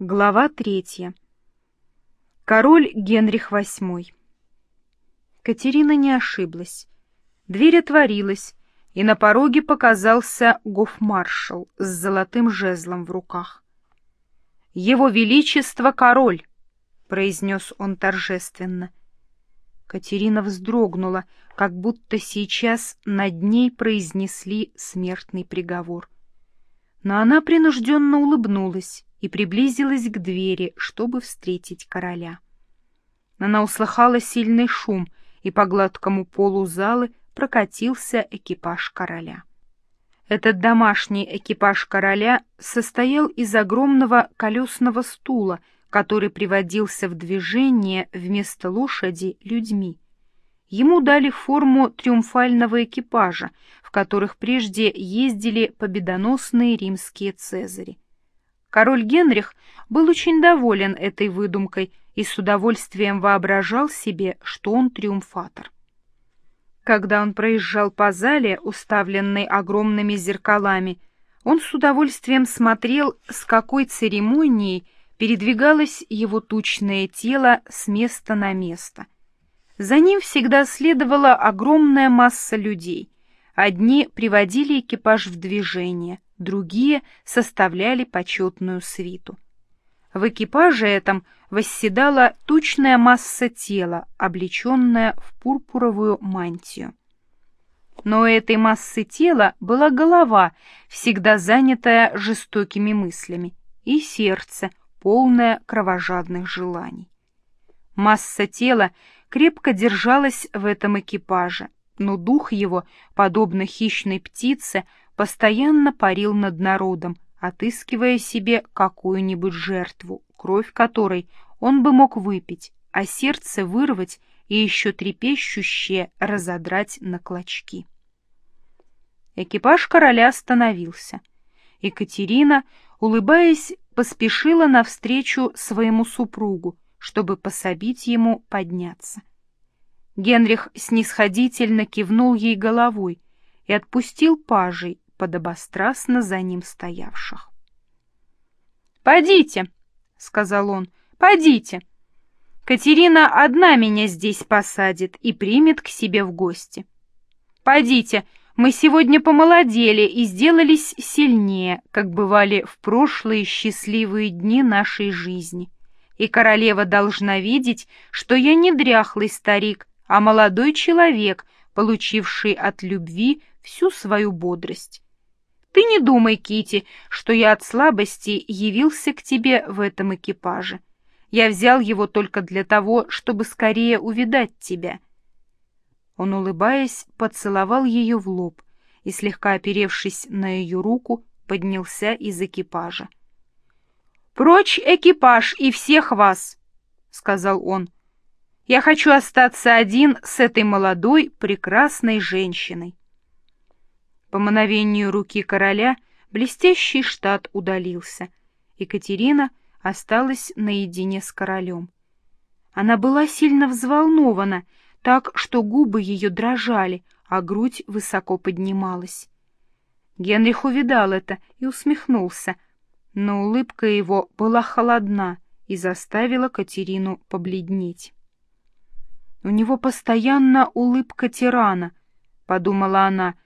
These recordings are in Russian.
Глава третья. Король Генрих VIII. Катерина не ошиблась. Дверь отворилась, и на пороге показался гофмаршал с золотым жезлом в руках. «Его Величество король!» — произнес он торжественно. Катерина вздрогнула, как будто сейчас над ней произнесли смертный приговор. Но она принужденно улыбнулась и приблизилась к двери, чтобы встретить короля. Она услыхала сильный шум, и по гладкому полу залы прокатился экипаж короля. Этот домашний экипаж короля состоял из огромного колесного стула, который приводился в движение вместо лошади людьми. Ему дали форму триумфального экипажа, в которых прежде ездили победоносные римские цезари. Король Генрих был очень доволен этой выдумкой и с удовольствием воображал себе, что он триумфатор. Когда он проезжал по зале, уставленной огромными зеркалами, он с удовольствием смотрел, с какой церемонией передвигалось его тучное тело с места на место. За ним всегда следовала огромная масса людей. Одни приводили экипаж в движение — другие составляли почетную свиту. В экипаже этом восседала тучная масса тела, облеченная в пурпуровую мантию. Но у этой массы тела была голова, всегда занятая жестокими мыслями, и сердце, полное кровожадных желаний. Масса тела крепко держалась в этом экипаже, но дух его, подобно хищной птице, постоянно парил над народом, отыскивая себе какую-нибудь жертву, кровь которой он бы мог выпить, а сердце вырвать и еще трепещущее разодрать на клочки. Экипаж короля остановился. Екатерина, улыбаясь, поспешила навстречу своему супругу, чтобы пособить ему подняться. Генрих снисходительно кивнул ей головой и отпустил пажей, подобострастно за ним стоявших. «Подите!» — сказал он. «Подите! Катерина одна меня здесь посадит и примет к себе в гости. Подите, мы сегодня помолодели и сделались сильнее, как бывали в прошлые счастливые дни нашей жизни. И королева должна видеть, что я не дряхлый старик, а молодой человек, получивший от любви всю свою бодрость. Ты не думай, Кити, что я от слабости явился к тебе в этом экипаже. Я взял его только для того, чтобы скорее увидать тебя. Он, улыбаясь, поцеловал ее в лоб и, слегка оперевшись на ее руку, поднялся из экипажа. «Прочь экипаж и всех вас!» — сказал он. «Я хочу остаться один с этой молодой, прекрасной женщиной». По мановению руки короля блестящий штат удалился. Екатерина осталась наедине с королем. Она была сильно взволнована, так что губы ее дрожали, а грудь высоко поднималась. Генрих увидал это и усмехнулся, но улыбка его была холодна и заставила Катерину побледнеть. «У него постоянно улыбка тирана», — подумала она, —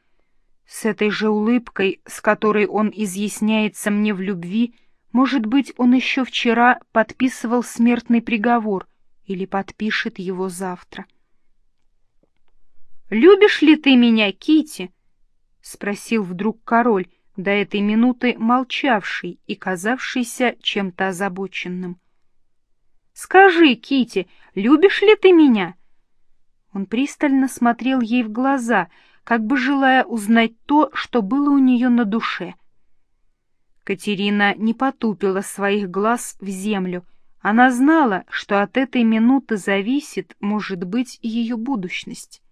с этой же улыбкой, с которой он изъясняется мне в любви, может быть, он еще вчера подписывал смертный приговор или подпишет его завтра. «Любишь ли ты меня, Кити? спросил вдруг король, до этой минуты молчавший и казавшийся чем-то озабоченным. «Скажи, Кити, любишь ли ты меня?» Он пристально смотрел ей в глаза — как бы желая узнать то, что было у нее на душе. Катерина не потупила своих глаз в землю. Она знала, что от этой минуты зависит, может быть, ее будущность.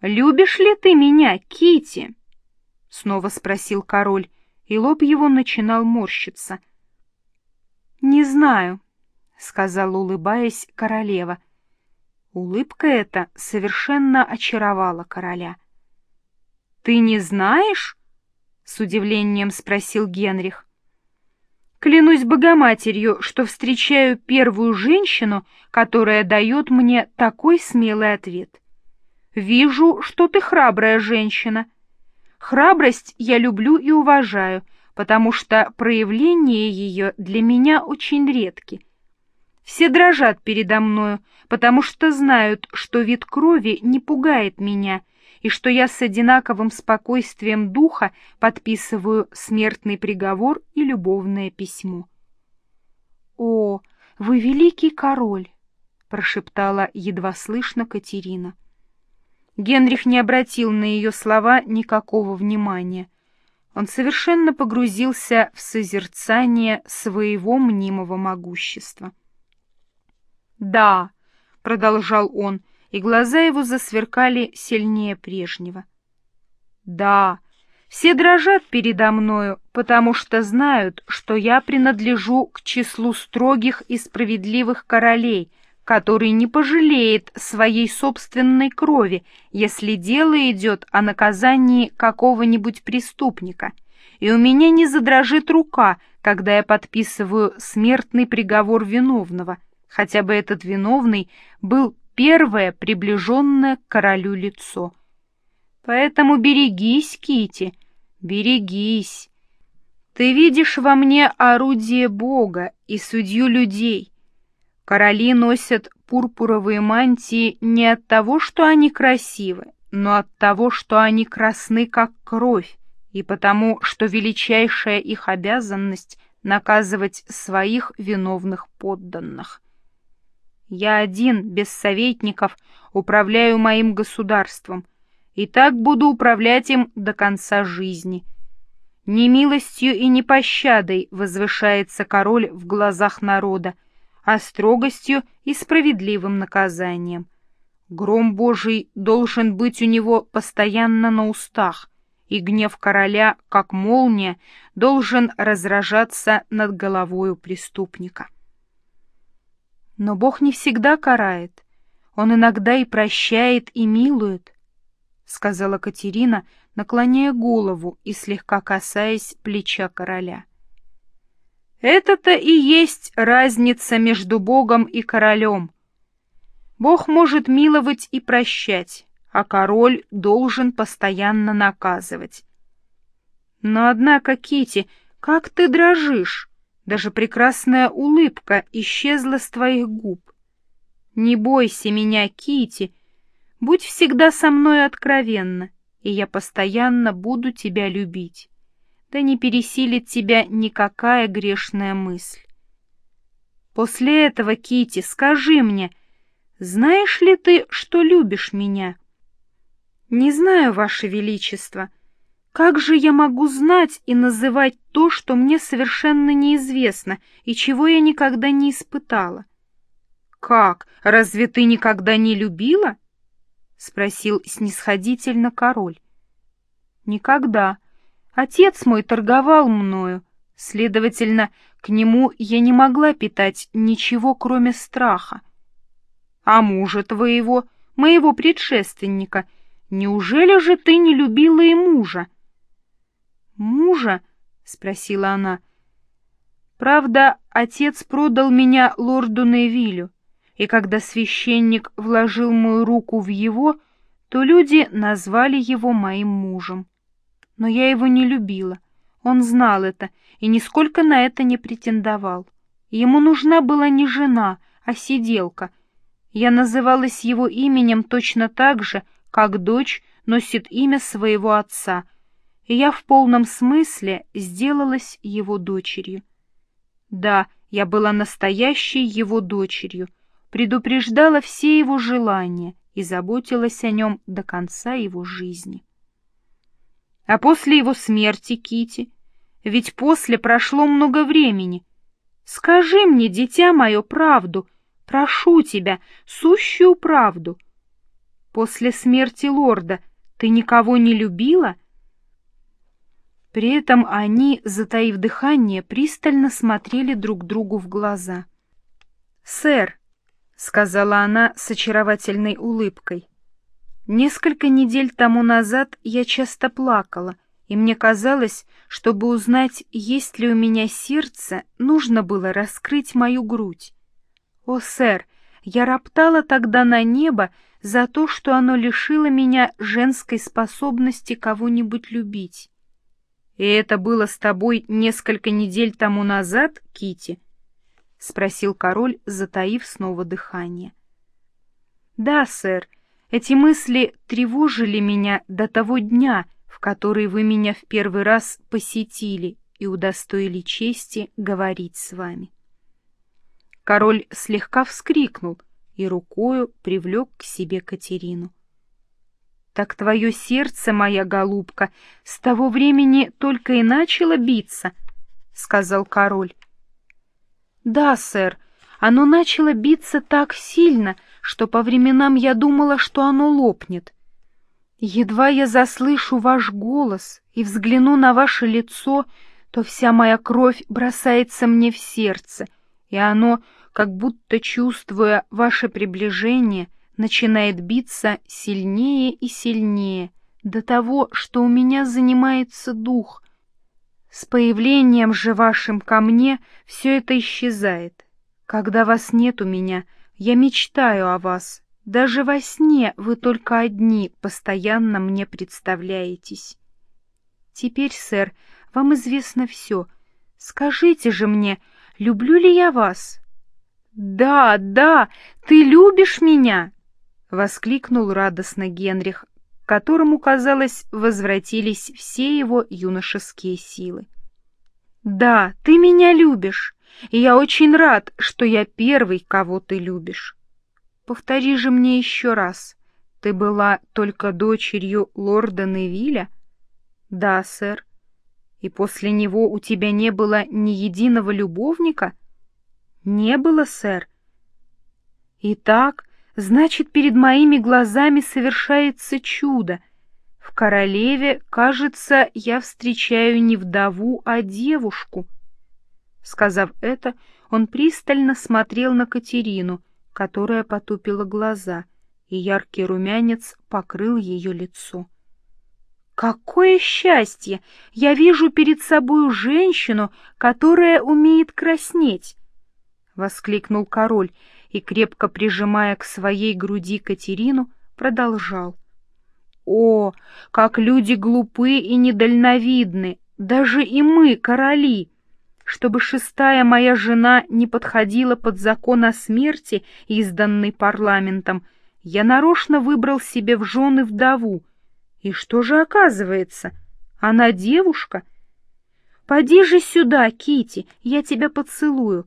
«Любишь ли ты меня, Кити? снова спросил король, и лоб его начинал морщиться. «Не знаю», — сказала, улыбаясь, королева — Улыбка эта совершенно очаровала короля. «Ты не знаешь?» — с удивлением спросил Генрих. Клянусь Богоматерью, что встречаю первую женщину, которая дает мне такой смелый ответ. Вижу, что ты храбрая женщина. Храбрость я люблю и уважаю, потому что проявления ее для меня очень редки. Все дрожат передо мною, потому что знают, что вид крови не пугает меня, и что я с одинаковым спокойствием духа подписываю смертный приговор и любовное письмо. «О, вы великий король!» — прошептала едва слышно Катерина. Генрих не обратил на ее слова никакого внимания. Он совершенно погрузился в созерцание своего мнимого могущества. «Да», — продолжал он, и глаза его засверкали сильнее прежнего. «Да, все дрожат передо мною, потому что знают, что я принадлежу к числу строгих и справедливых королей, который не пожалеет своей собственной крови, если дело идет о наказании какого-нибудь преступника, и у меня не задрожит рука, когда я подписываю смертный приговор виновного, хотя бы этот виновный был первое приближенное к королю лицо. Поэтому берегись, Кити, берегись. Ты видишь во мне орудие Бога и судью людей. Короли носят пурпуровые мантии не от того, что они красивы, но от того, что они красны, как кровь, и потому, что величайшая их обязанность — наказывать своих виновных подданных. Я один, без советников, управляю моим государством, и так буду управлять им до конца жизни. Не милостью и не пощадой возвышается король в глазах народа, а строгостью и справедливым наказанием. Гром Божий должен быть у него постоянно на устах, и гнев короля, как молния, должен разражаться над головою преступника. Но Бог не всегда карает. Он иногда и прощает, и милует, — сказала Катерина, наклоняя голову и слегка касаясь плеча короля. Это-то и есть разница между Богом и королем. Бог может миловать и прощать, а король должен постоянно наказывать. Но однако, Кити, как ты дрожишь? Даже прекрасная улыбка исчезла с твоих губ. Не бойся меня, Кити, будь всегда со мной откровенна, и я постоянно буду тебя любить. Да не пересилит тебя никакая грешная мысль. После этого, Кити, скажи мне, знаешь ли ты, что любишь меня? Не знаю, Ваше Величество, — как же я могу знать и называть то, что мне совершенно неизвестно и чего я никогда не испытала? — Как, разве ты никогда не любила? — спросил снисходительно король. — Никогда. Отец мой торговал мною, следовательно, к нему я не могла питать ничего, кроме страха. А мужа твоего, моего предшественника, неужели же ты не любила и мужа? — «Мужа?» — спросила она. «Правда, отец продал меня лорду Невилю, и когда священник вложил мою руку в его, то люди назвали его моим мужем. Но я его не любила. Он знал это и нисколько на это не претендовал. Ему нужна была не жена, а сиделка. Я называлась его именем точно так же, как дочь носит имя своего отца — и я в полном смысле сделалась его дочерью. Да, я была настоящей его дочерью, предупреждала все его желания и заботилась о нем до конца его жизни. А после его смерти, Кити, ведь после прошло много времени, скажи мне, дитя мое, правду, прошу тебя, сущую правду. После смерти лорда ты никого не любила — при этом они, затаив дыхание, пристально смотрели друг другу в глаза. «Сэр», — сказала она с очаровательной улыбкой, — «несколько недель тому назад я часто плакала, и мне казалось, чтобы узнать, есть ли у меня сердце, нужно было раскрыть мою грудь. О, сэр, я роптала тогда на небо за то, что оно лишило меня женской способности кого-нибудь любить. И это было с тобой несколько недель тому назад, Кити? спросил король, затаив снова дыхание. Да, сэр, эти мысли тревожили меня до того дня, в который вы меня в первый раз посетили и удостоили чести говорить с вами. Король слегка вскрикнул и рукою привлек к себе Катерину. «Так твое сердце, моя голубка, с того времени только и начало биться», — сказал король. «Да, сэр, оно начало биться так сильно, что по временам я думала, что оно лопнет. Едва я заслышу ваш голос и взгляну на ваше лицо, то вся моя кровь бросается мне в сердце, и оно, как будто чувствуя ваше приближение, начинает биться сильнее и сильнее, до того, что у меня занимается дух. С появлением же вашим ко мне все это исчезает. Когда вас нет у меня, я мечтаю о вас, даже во сне вы только одни постоянно мне представляетесь. Теперь, сэр, вам известно все. Скажите же мне, люблю ли я вас? Да, да, ты любишь меня! — воскликнул радостно Генрих, которому, казалось, возвратились все его юношеские силы. «Да, ты меня любишь, и я очень рад, что я первый, кого ты любишь. Повтори же мне еще раз. Ты была только дочерью лорда Невиля? Да, сэр. И после него у тебя не было ни единого любовника? Не было, сэр. Итак, значит, перед моими глазами совершается чудо. В королеве, кажется, я встречаю не вдову, а девушку. Сказав это, он пристально смотрел на Катерину, которая потупила глаза, и яркий румянец покрыл ее лицо. «Какое счастье! Я вижу перед собою женщину, которая умеет краснеть!» — воскликнул король и, крепко прижимая к своей груди Катерину, продолжал. «О, как люди глупы и недальновидны! Даже и мы, короли!» чтобы шестая моя жена не подходила под закон о смерти, изданный парламентом, я нарочно выбрал себе в жены вдову. И что же оказывается? Она девушка? Поди же сюда, Кити, я тебя поцелую.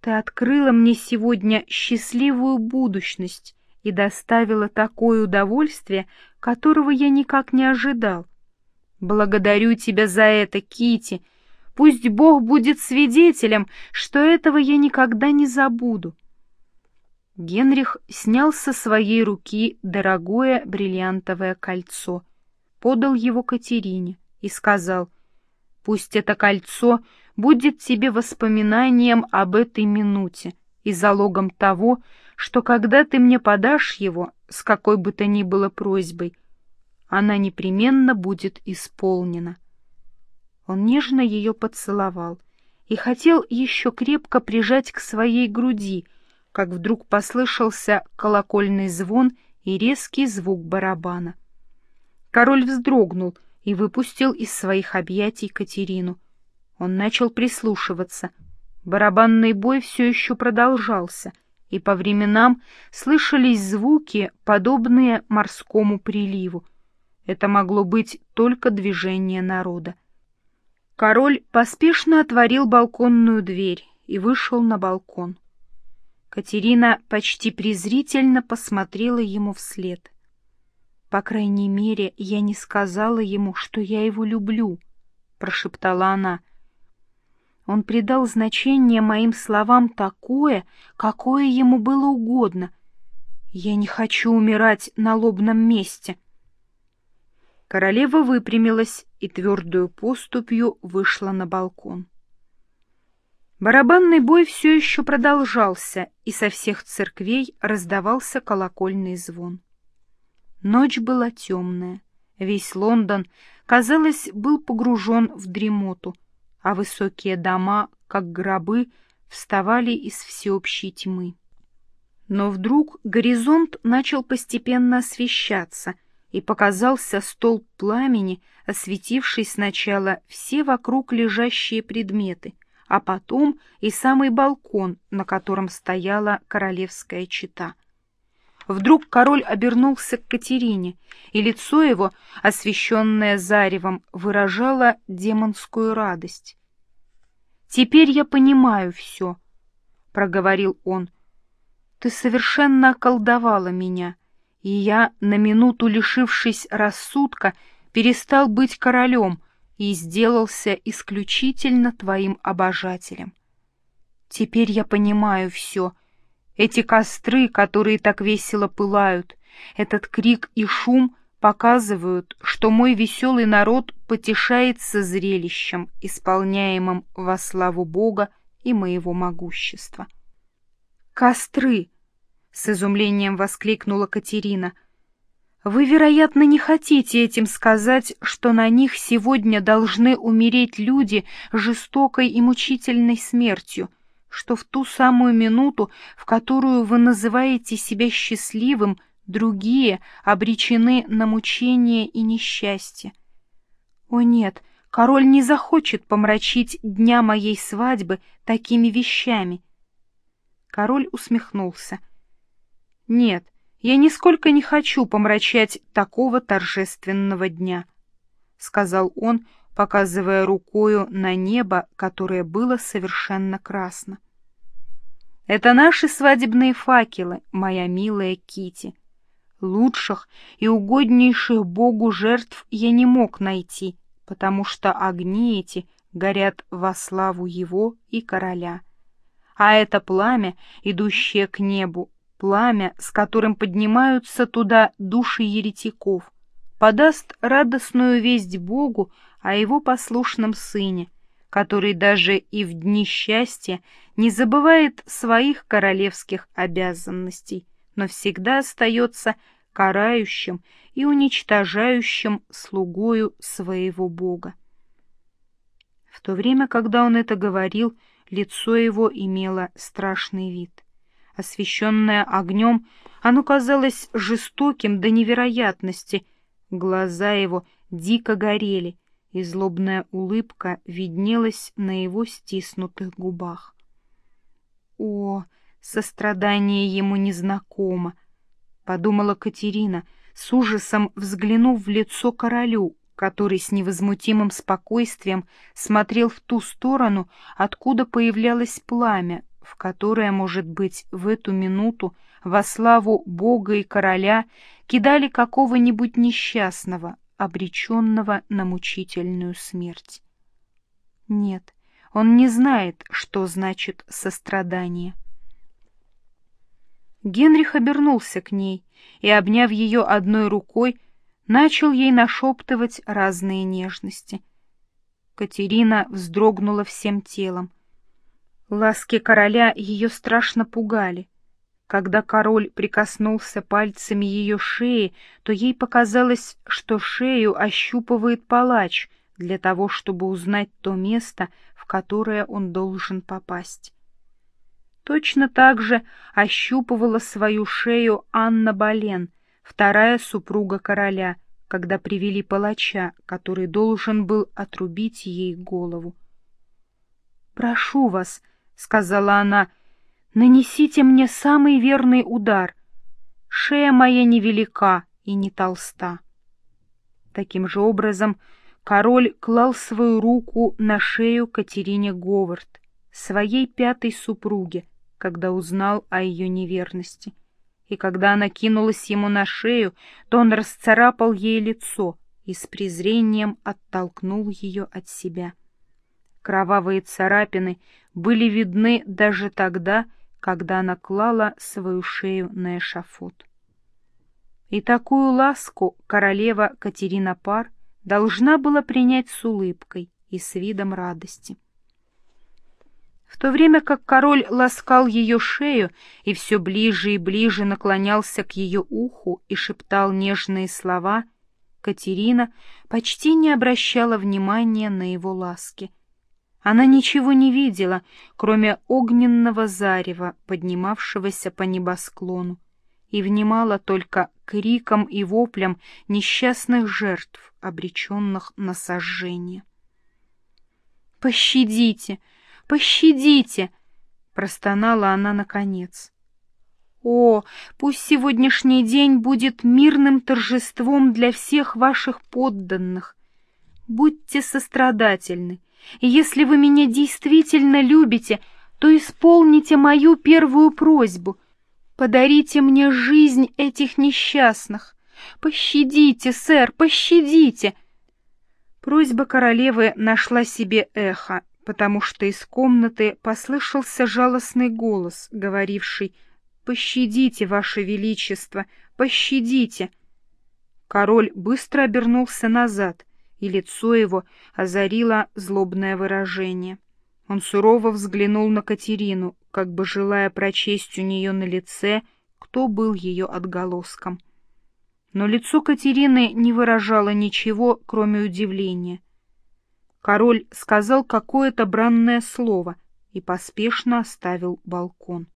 Ты открыла мне сегодня счастливую будущность и доставила такое удовольствие, которого я никак не ожидал. Благодарю тебя за это, Кити, Пусть Бог будет свидетелем, что этого я никогда не забуду. Генрих снял со своей руки дорогое бриллиантовое кольцо, подал его Катерине и сказал, «Пусть это кольцо будет тебе воспоминанием об этой минуте и залогом того, что когда ты мне подашь его, с какой бы то ни было просьбой, она непременно будет исполнена». Он нежно ее поцеловал и хотел еще крепко прижать к своей груди, как вдруг послышался колокольный звон и резкий звук барабана. Король вздрогнул и выпустил из своих объятий Катерину. Он начал прислушиваться. Барабанный бой все еще продолжался, и по временам слышались звуки, подобные морскому приливу. Это могло быть только движение народа. Король поспешно отворил балконную дверь и вышел на балкон. Катерина почти презрительно посмотрела ему вслед. «По крайней мере, я не сказала ему, что я его люблю», — прошептала она. Он придал значение моим словам такое, какое ему было угодно. Я не хочу умирать на лобном месте. Королева выпрямилась и твердую поступью вышла на балкон. Барабанный бой все еще продолжался, и со всех церквей раздавался колокольный звон. Ночь была темная, Весь Лондон, казалось, был погружен в дремоту, а высокие дома, как гробы, вставали из всеобщей тьмы. Но вдруг горизонт начал постепенно освещаться, и показался столб пламени, осветивший сначала все вокруг лежащие предметы, а потом и самый балкон, на котором стояла королевская чита. Вдруг король обернулся к Катерине, и лицо его, освещенное заревом, выражало демонскую радость. «Теперь я понимаю все», — проговорил он. «Ты совершенно околдовала меня, и я, на минуту лишившись рассудка, перестал быть королем и сделался исключительно твоим обожателем. Теперь я понимаю все. Эти костры, которые так весело пылают, этот крик и шум показывают, что мой веселый народ потешается зрелищем, исполняемым во славу Бога и моего могущества. «Костры!» — с изумлением воскликнула Катерина. «Вы, вероятно, не хотите этим сказать, что на них сегодня должны умереть люди жестокой и мучительной смертью, что в ту самую минуту, в которую вы называете себя счастливым, — другие обречены на мучение и несчастье. О нет, король не захочет помрачить дня моей свадьбы такими вещами. Король усмехнулся. Нет, я нисколько не хочу помрачать такого торжественного дня, — сказал он, показывая рукою на небо, которое было совершенно красно. Это наши свадебные факелы, моя милая Кити. Лучших и угоднейших Богу жертв я не мог найти, потому что огни эти горят во славу его и короля. А это пламя, идущее к небу, пламя, с которым поднимаются туда души еретиков, подаст радостную весть Богу о его послушном сыне, который даже и в дни счастья не забывает своих королевских обязанностей, но всегда остается карающим и уничтожающим слугою своего Бога. В то время, когда он это говорил, лицо его имело страшный вид. Освещенное огнем, оно казалось жестоким до невероятности, глаза его дико горели, и злобная улыбка виднелась на его стиснутых губах. О, сострадание ему незнакомо, — подумала Катерина, с ужасом взглянув в лицо королю, который с невозмутимым спокойствием смотрел в ту сторону, откуда появлялось пламя, в которое, может быть, в эту минуту во славу Бога и короля кидали какого-нибудь несчастного, обреченного на мучительную смерть. Нет, он не знает, что значит сострадание. Генрих обернулся к ней и, обняв ее одной рукой, начал ей нашептывать разные нежности. Катерина вздрогнула всем телом. Ласки короля ее страшно пугали. Когда король прикоснулся пальцами ее шеи, то ей показалось, что шею ощупывает палач для того, чтобы узнать то место, в которое он должен попасть. Точно так же ощупывала свою шею Анна Болен, вторая супруга короля, когда привели палача, который должен был отрубить ей голову. «Прошу вас», — сказала она, — «нанесите мне самый верный удар. Шея моя невелика и не толста». Таким же образом король клал свою руку на шею Катерине Говард, своей пятой супруге, когда узнал о ее неверности. И когда она кинулась ему на шею, то он расцарапал ей лицо и с презрением оттолкнул ее от себя. Кровавые царапины были видны даже тогда, когда она клала свою шею на эшафот. И такую ласку королева Катерина Пар должна была принять с улыбкой и с видом радости. В то время как король ласкал ее шею и все ближе и ближе наклонялся к ее уху и шептал нежные слова, Катерина почти не обращала внимания на его ласки. Она ничего не видела, кроме огненного зарева, поднимавшегося по небосклону, и внимала только крикам и воплям несчастных жертв, обреченных на сожжение. «Пощадите! Пощадите!» — простонала она наконец. О, пусть сегодняшний день будет мирным торжеством для всех ваших подданных. Будьте сострадательны, если вы меня действительно любите, то исполните мою первую просьбу. Подарите мне жизнь этих несчастных. Пощадите, сэр, пощадите. Просьба королевы нашла себе эхо, потому что из комнаты послышался жалостный голос, говоривший — «Пощадите, Ваше Величество, пощадите!» Король быстро обернулся назад, и лицо его озарило злобное выражение. Он сурово взглянул на Катерину, как бы желая прочесть у нее на лице, кто был ее отголоском. Но лицо Катерины не выражало ничего, кроме удивления. Король сказал какое-то бранное слово и поспешно оставил балкон.